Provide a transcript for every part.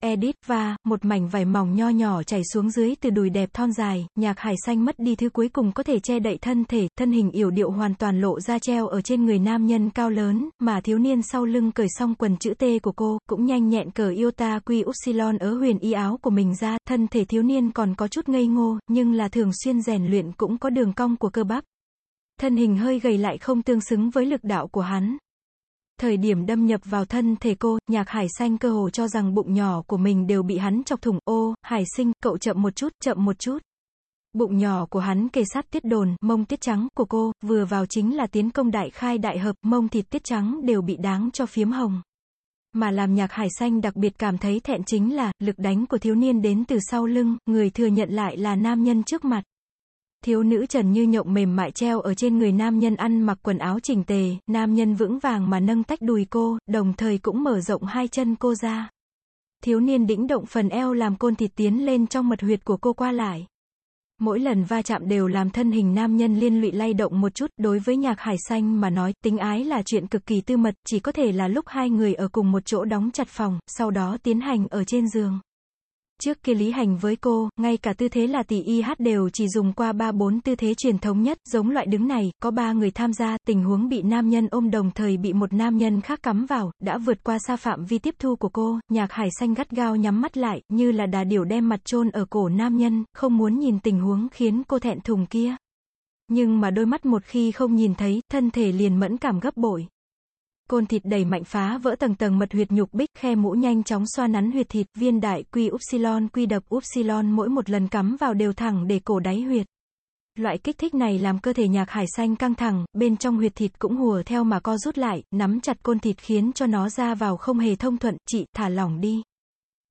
Edit và, một mảnh vải mỏng nho nhỏ chảy xuống dưới từ đùi đẹp thon dài, nhạc hải xanh mất đi thứ cuối cùng có thể che đậy thân thể, thân hình yểu điệu hoàn toàn lộ ra treo ở trên người nam nhân cao lớn, mà thiếu niên sau lưng cởi xong quần chữ T của cô, cũng nhanh nhẹn cởi Iota Quy Upsilon ở huyền y áo của mình ra, thân thể thiếu niên còn có chút ngây ngô, nhưng là thường xuyên rèn luyện cũng có đường cong của cơ bắp. Thân hình hơi gầy lại không tương xứng với lực đạo của hắn. Thời điểm đâm nhập vào thân thể cô, nhạc hải xanh cơ hồ cho rằng bụng nhỏ của mình đều bị hắn chọc thủng. Ô, hải sinh, cậu chậm một chút, chậm một chút. Bụng nhỏ của hắn kề sát tiết đồn, mông tiết trắng của cô, vừa vào chính là tiến công đại khai đại hợp, mông thịt tiết trắng đều bị đáng cho phiếm hồng. Mà làm nhạc hải xanh đặc biệt cảm thấy thẹn chính là, lực đánh của thiếu niên đến từ sau lưng, người thừa nhận lại là nam nhân trước mặt. Thiếu nữ trần như nhộng mềm mại treo ở trên người nam nhân ăn mặc quần áo chỉnh tề, nam nhân vững vàng mà nâng tách đùi cô, đồng thời cũng mở rộng hai chân cô ra. Thiếu niên đĩnh động phần eo làm côn thịt tiến lên trong mật huyệt của cô qua lại. Mỗi lần va chạm đều làm thân hình nam nhân liên lụy lay động một chút, đối với nhạc hải xanh mà nói, tính ái là chuyện cực kỳ tư mật, chỉ có thể là lúc hai người ở cùng một chỗ đóng chặt phòng, sau đó tiến hành ở trên giường. Trước kia lý hành với cô, ngay cả tư thế là tỷ y hát đều chỉ dùng qua ba bốn tư thế truyền thống nhất, giống loại đứng này, có ba người tham gia, tình huống bị nam nhân ôm đồng thời bị một nam nhân khác cắm vào, đã vượt qua xa phạm vi tiếp thu của cô, nhạc hải xanh gắt gao nhắm mắt lại, như là đà điểu đem mặt chôn ở cổ nam nhân, không muốn nhìn tình huống khiến cô thẹn thùng kia. Nhưng mà đôi mắt một khi không nhìn thấy, thân thể liền mẫn cảm gấp bội. Côn thịt đầy mạnh phá vỡ tầng tầng mật huyệt nhục bích, khe mũ nhanh chóng xoa nắn huyệt thịt, viên đại quy upsilon quy đập upsilon mỗi một lần cắm vào đều thẳng để cổ đáy huyệt. Loại kích thích này làm cơ thể nhạc hải xanh căng thẳng, bên trong huyệt thịt cũng hùa theo mà co rút lại, nắm chặt côn thịt khiến cho nó ra vào không hề thông thuận, chị, thả lỏng đi.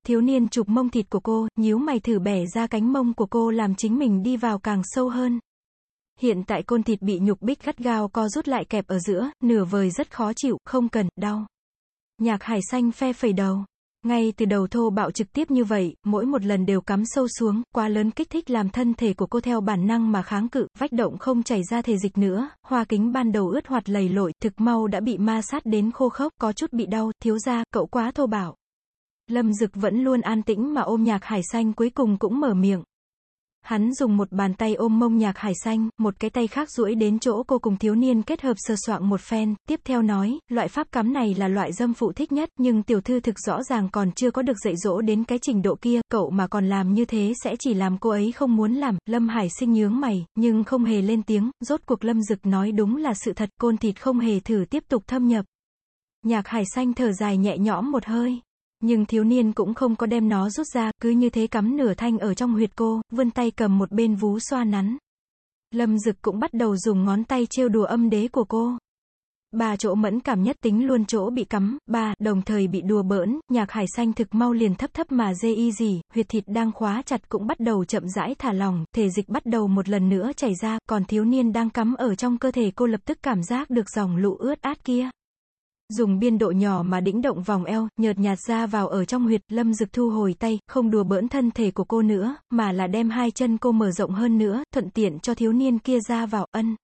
Thiếu niên chụp mông thịt của cô, nhíu mày thử bẻ ra cánh mông của cô làm chính mình đi vào càng sâu hơn. Hiện tại côn thịt bị nhục bích gắt gao co rút lại kẹp ở giữa, nửa vời rất khó chịu, không cần, đau. Nhạc hải xanh phe phẩy đầu. Ngay từ đầu thô bạo trực tiếp như vậy, mỗi một lần đều cắm sâu xuống, quá lớn kích thích làm thân thể của cô theo bản năng mà kháng cự, vách động không chảy ra thể dịch nữa, hoa kính ban đầu ướt hoạt lầy lội, thực mau đã bị ma sát đến khô khốc, có chút bị đau, thiếu ra, cậu quá thô bạo. Lâm Dực vẫn luôn an tĩnh mà ôm nhạc hải xanh cuối cùng cũng mở miệng. Hắn dùng một bàn tay ôm mông nhạc hải xanh, một cái tay khác duỗi đến chỗ cô cùng thiếu niên kết hợp sơ soạn một phen, tiếp theo nói, loại pháp cắm này là loại dâm phụ thích nhất, nhưng tiểu thư thực rõ ràng còn chưa có được dạy dỗ đến cái trình độ kia, cậu mà còn làm như thế sẽ chỉ làm cô ấy không muốn làm, Lâm Hải sinh nhướng mày, nhưng không hề lên tiếng, rốt cuộc Lâm Dực nói đúng là sự thật, côn thịt không hề thử tiếp tục thâm nhập. Nhạc hải xanh thở dài nhẹ nhõm một hơi. Nhưng thiếu niên cũng không có đem nó rút ra, cứ như thế cắm nửa thanh ở trong huyệt cô, vươn tay cầm một bên vú xoa nắn. Lâm Dực cũng bắt đầu dùng ngón tay trêu đùa âm đế của cô. Ba chỗ mẫn cảm nhất tính luôn chỗ bị cắm, ba, đồng thời bị đùa bỡn, nhạc hải xanh thực mau liền thấp thấp mà dê y gì, huyệt thịt đang khóa chặt cũng bắt đầu chậm rãi thả lỏng, thể dịch bắt đầu một lần nữa chảy ra, còn thiếu niên đang cắm ở trong cơ thể cô lập tức cảm giác được dòng lũ ướt át kia. Dùng biên độ nhỏ mà đĩnh động vòng eo, nhợt nhạt ra vào ở trong huyệt, lâm dực thu hồi tay, không đùa bỡn thân thể của cô nữa, mà là đem hai chân cô mở rộng hơn nữa, thuận tiện cho thiếu niên kia ra vào, ân.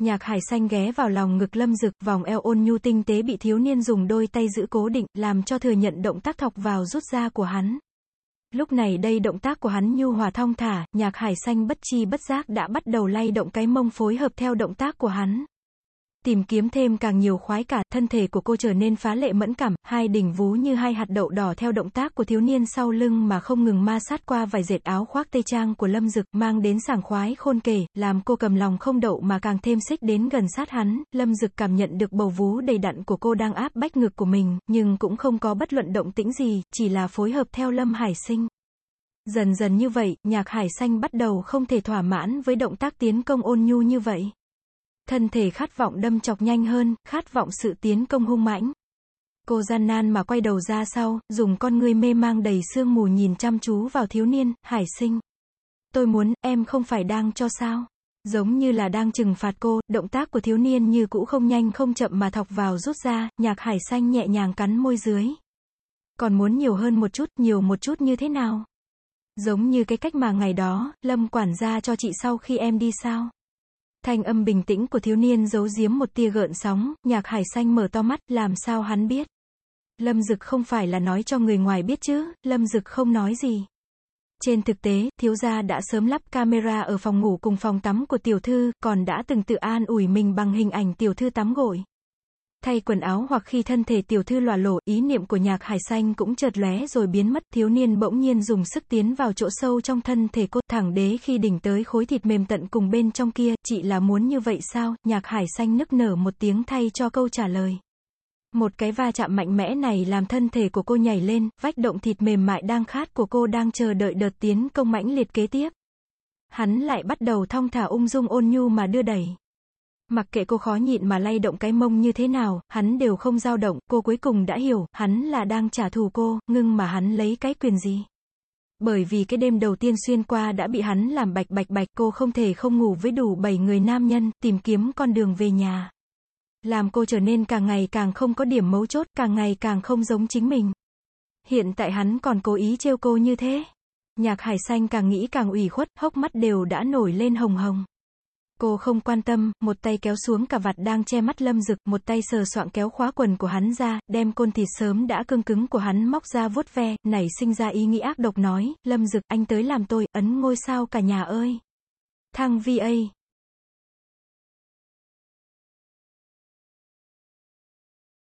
Nhạc hải xanh ghé vào lòng ngực lâm dực, vòng eo ôn nhu tinh tế bị thiếu niên dùng đôi tay giữ cố định, làm cho thừa nhận động tác thọc vào rút ra của hắn. Lúc này đây động tác của hắn nhu hòa thong thả, nhạc hải xanh bất chi bất giác đã bắt đầu lay động cái mông phối hợp theo động tác của hắn. Tìm kiếm thêm càng nhiều khoái cả, thân thể của cô trở nên phá lệ mẫn cảm, hai đỉnh vú như hai hạt đậu đỏ theo động tác của thiếu niên sau lưng mà không ngừng ma sát qua vài dệt áo khoác tây trang của Lâm Dực, mang đến sảng khoái khôn kể, làm cô cầm lòng không đậu mà càng thêm xích đến gần sát hắn, Lâm Dực cảm nhận được bầu vú đầy đặn của cô đang áp bách ngực của mình, nhưng cũng không có bất luận động tĩnh gì, chỉ là phối hợp theo Lâm Hải Sinh. Dần dần như vậy, nhạc hải xanh bắt đầu không thể thỏa mãn với động tác tiến công ôn nhu như vậy. Thân thể khát vọng đâm chọc nhanh hơn, khát vọng sự tiến công hung mãnh. Cô gian nan mà quay đầu ra sau, dùng con ngươi mê mang đầy sương mù nhìn chăm chú vào thiếu niên, hải sinh. Tôi muốn, em không phải đang cho sao? Giống như là đang trừng phạt cô, động tác của thiếu niên như cũ không nhanh không chậm mà thọc vào rút ra, nhạc hải xanh nhẹ nhàng cắn môi dưới. Còn muốn nhiều hơn một chút, nhiều một chút như thế nào? Giống như cái cách mà ngày đó, Lâm quản gia cho chị sau khi em đi sao? Thanh âm bình tĩnh của thiếu niên giấu giếm một tia gợn sóng, nhạc hải xanh mở to mắt, làm sao hắn biết. Lâm Dực không phải là nói cho người ngoài biết chứ, Lâm Dực không nói gì. Trên thực tế, thiếu gia đã sớm lắp camera ở phòng ngủ cùng phòng tắm của tiểu thư, còn đã từng tự an ủi mình bằng hình ảnh tiểu thư tắm gội. Thay quần áo hoặc khi thân thể tiểu thư lòa lổ, ý niệm của nhạc hải xanh cũng chợt lóe rồi biến mất, thiếu niên bỗng nhiên dùng sức tiến vào chỗ sâu trong thân thể cô, thẳng đế khi đỉnh tới khối thịt mềm tận cùng bên trong kia, chị là muốn như vậy sao, nhạc hải xanh nức nở một tiếng thay cho câu trả lời. Một cái va chạm mạnh mẽ này làm thân thể của cô nhảy lên, vách động thịt mềm mại đang khát của cô đang chờ đợi đợt tiến công mãnh liệt kế tiếp. Hắn lại bắt đầu thong thả ung dung ôn nhu mà đưa đẩy. Mặc kệ cô khó nhịn mà lay động cái mông như thế nào, hắn đều không dao động, cô cuối cùng đã hiểu, hắn là đang trả thù cô, ngưng mà hắn lấy cái quyền gì. Bởi vì cái đêm đầu tiên xuyên qua đã bị hắn làm bạch bạch bạch, cô không thể không ngủ với đủ 7 người nam nhân, tìm kiếm con đường về nhà. Làm cô trở nên càng ngày càng không có điểm mấu chốt, càng ngày càng không giống chính mình. Hiện tại hắn còn cố ý trêu cô như thế. Nhạc hải xanh càng nghĩ càng ủy khuất, hốc mắt đều đã nổi lên hồng hồng. Cô không quan tâm, một tay kéo xuống cả vạt đang che mắt lâm rực, một tay sờ soạng kéo khóa quần của hắn ra, đem côn thịt sớm đã cương cứng của hắn móc ra vuốt ve, nảy sinh ra ý nghĩ ác độc nói, lâm rực, anh tới làm tôi, ấn ngôi sao cả nhà ơi. Thăng VA